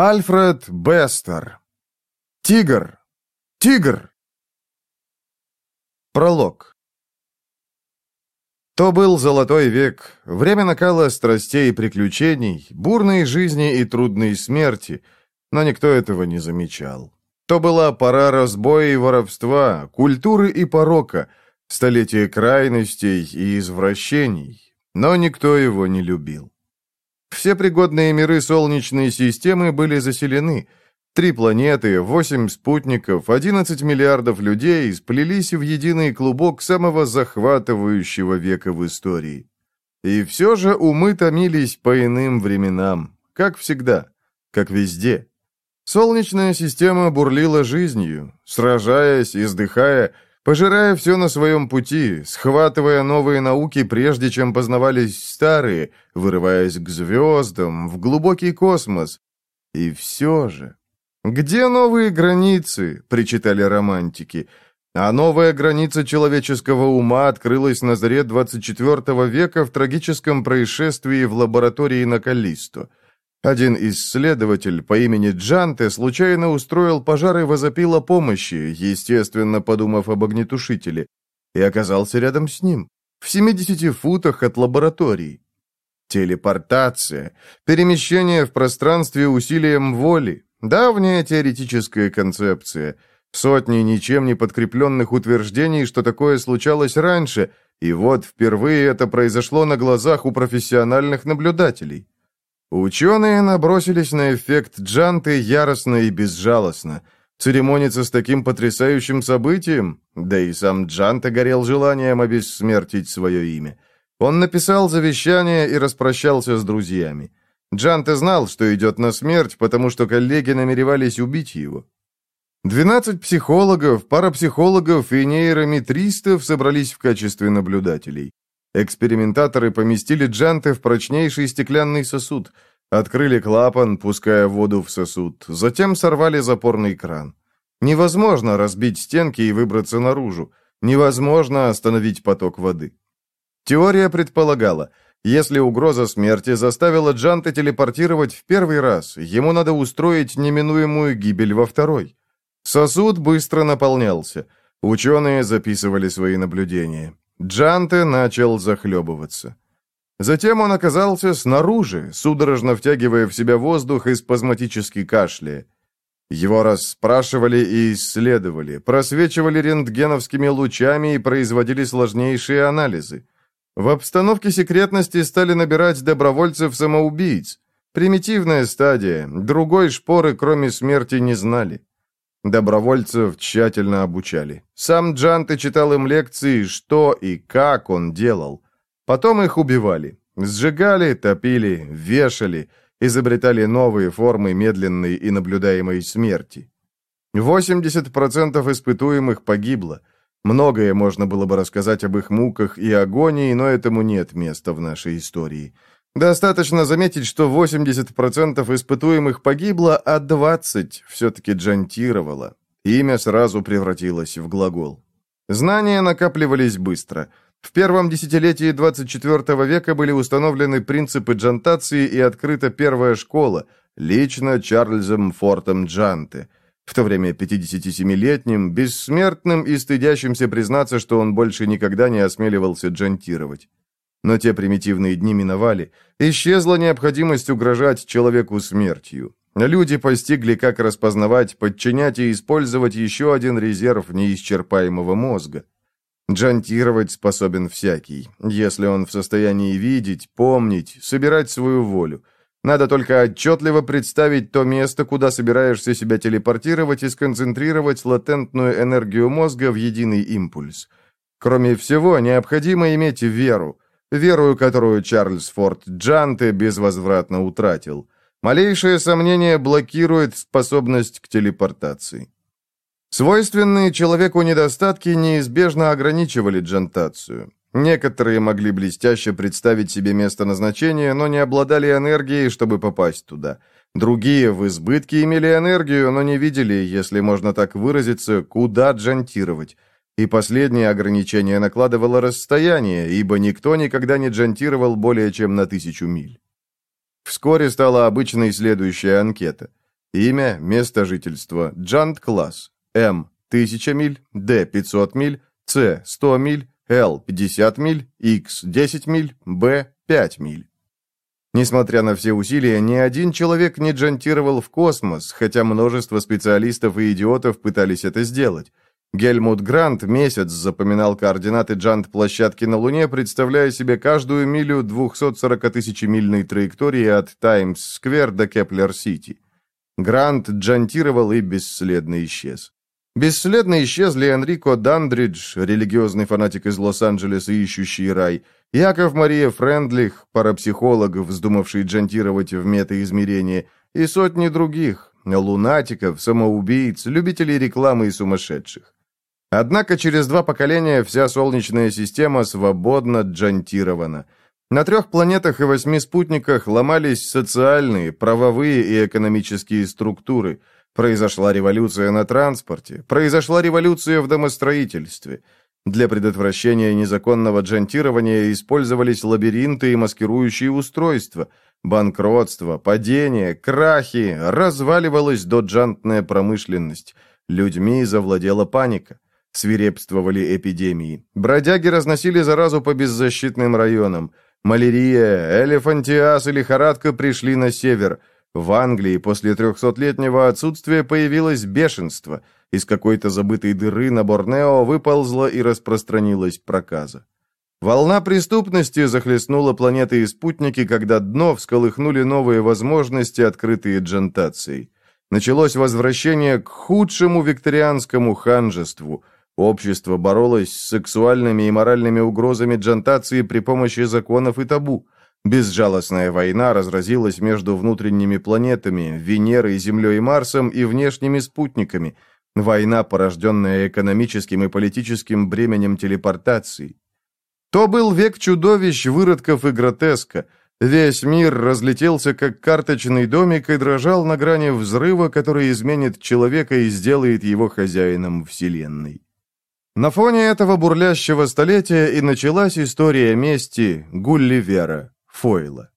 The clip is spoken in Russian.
Альфред Бестер. Тигр. Тигр. Пролог. То был золотой век, время накала страстей и приключений, бурной жизни и трудной смерти, но никто этого не замечал. То была пора разбоя и воровства, культуры и порока, столетие крайностей и извращений, но никто его не любил. Все пригодные миры Солнечной системы были заселены. Три планеты, восемь спутников, 11 миллиардов людей сплелись в единый клубок самого захватывающего века в истории. И все же умы томились по иным временам, как всегда, как везде. Солнечная система бурлила жизнью, сражаясь, издыхая, пожирая все на своем пути, схватывая новые науки, прежде чем познавались старые, вырываясь к звездам, в глубокий космос. И все же... «Где новые границы?» — причитали романтики. А новая граница человеческого ума открылась на заре 24 века в трагическом происшествии в лаборатории на Каллисто. Один исследователь по имени Джанте случайно устроил пожар и возопил о помощи, естественно, подумав об огнетушителе, и оказался рядом с ним, в 70 футах от лаборатории. Телепортация, перемещение в пространстве усилием воли, давняя теоретическая концепция, сотни ничем не подкрепленных утверждений, что такое случалось раньше, и вот впервые это произошло на глазах у профессиональных наблюдателей. Ученые набросились на эффект Джанты яростно и безжалостно. Церемониться с таким потрясающим событием? Да и сам Джанта горел желанием обессмертить свое имя. Он написал завещание и распрощался с друзьями. Джанте знал, что идет на смерть, потому что коллеги намеревались убить его. Двенадцать психологов, парапсихологов и нейрометристов собрались в качестве наблюдателей. Экспериментаторы поместили джанты в прочнейший стеклянный сосуд, открыли клапан, пуская воду в сосуд, затем сорвали запорный кран. Невозможно разбить стенки и выбраться наружу. Невозможно остановить поток воды. Теория предполагала, если угроза смерти заставила Джанта телепортировать в первый раз, ему надо устроить неминуемую гибель во второй. Сосуд быстро наполнялся. Ученые записывали свои наблюдения. Джанте начал захлебываться. Затем он оказался снаружи, судорожно втягивая в себя воздух и спазматически кашляя. Его расспрашивали и исследовали, просвечивали рентгеновскими лучами и производили сложнейшие анализы. В обстановке секретности стали набирать добровольцев-самоубийц. Примитивная стадия, другой шпоры, кроме смерти, не знали. Добровольцев тщательно обучали. Сам Джанте читал им лекции, что и как он делал. Потом их убивали. Сжигали, топили, вешали, изобретали новые формы медленной и наблюдаемой смерти. 80% испытуемых погибло. Многое можно было бы рассказать об их муках и агонии, но этому нет места в нашей истории. Достаточно заметить, что 80% испытуемых погибло, а 20% все-таки джантировало. Имя сразу превратилось в глагол. Знания накапливались быстро. В первом десятилетии 24 века были установлены принципы джантации и открыта первая школа, лично Чарльзом Фортом Джанте. В то время 57-летним, бессмертным и стыдящимся признаться, что он больше никогда не осмеливался джантировать. Но те примитивные дни миновали. Исчезла необходимость угрожать человеку смертью. Люди постигли, как распознавать, подчинять и использовать еще один резерв неисчерпаемого мозга. Джантировать способен всякий, если он в состоянии видеть, помнить, собирать свою волю. Надо только отчетливо представить то место, куда собираешься себя телепортировать и сконцентрировать латентную энергию мозга в единый импульс. Кроме всего, необходимо иметь веру, веру, которую Чарльз Форд Джанте безвозвратно утратил. Малейшее сомнение блокирует способность к телепортации. Свойственные человеку недостатки неизбежно ограничивали джантацию. Некоторые могли блестяще представить себе место назначения, но не обладали энергией, чтобы попасть туда. Другие в избытке имели энергию, но не видели, если можно так выразиться, куда джантировать. И последнее ограничение накладывало расстояние, ибо никто никогда не джантировал более чем на тысячу миль. Вскоре стала обычной следующая анкета. Имя, место жительства, Джант-класс. М – 1000 миль, Д – 500 миль, С – 100 миль, Л – 50 миль, Х – 10 миль, Б – 5 миль. Несмотря на все усилия, ни один человек не джантировал в космос, хотя множество специалистов и идиотов пытались это сделать. Гельмут Грант месяц запоминал координаты джант-площадки на Луне, представляя себе каждую милю 240-тысячемильной траектории от Таймс-сквер до Кеплер-Сити. Грант джантировал и бесследно исчез. Бесследно исчезли Энрико Дандридж, религиозный фанатик из Лос-Анджелеса, ищущий рай, Яков Мария Френдлих, парапсихолог, вздумавший джантировать в метаизмерение, и сотни других, лунатиков, самоубийц, любителей рекламы и сумасшедших. Однако через два поколения вся Солнечная система свободно джантирована. На трех планетах и восьми спутниках ломались социальные, правовые и экономические структуры. Произошла революция на транспорте, произошла революция в домостроительстве. Для предотвращения незаконного джантирования использовались лабиринты и маскирующие устройства. Банкротство, падение, крахи, разваливалась доджантная промышленность. Людьми завладела паника. Свирепствовали эпидемии. Бродяги разносили заразу по беззащитным районам. Малярия, элефантиаз и лихорадка пришли на север. В Англии после трехсотлетнего отсутствия появилось бешенство. Из какой-то забытой дыры на Борнео выползла и распространилась проказа. Волна преступности захлестнула планеты и спутники, когда дно всколыхнули новые возможности, открытые джентацией. Началось возвращение к худшему викторианскому ханжеству – Общество боролось с сексуальными и моральными угрозами джантации при помощи законов и табу. Безжалостная война разразилась между внутренними планетами, Венерой, Землей и Марсом и внешними спутниками. Война, порожденная экономическим и политическим бременем телепортации. То был век чудовищ, выродков и гротеска. Весь мир разлетелся, как карточный домик, и дрожал на грани взрыва, который изменит человека и сделает его хозяином Вселенной. На фоне этого бурлящего столетия и началась история мести Гулливера Фойла.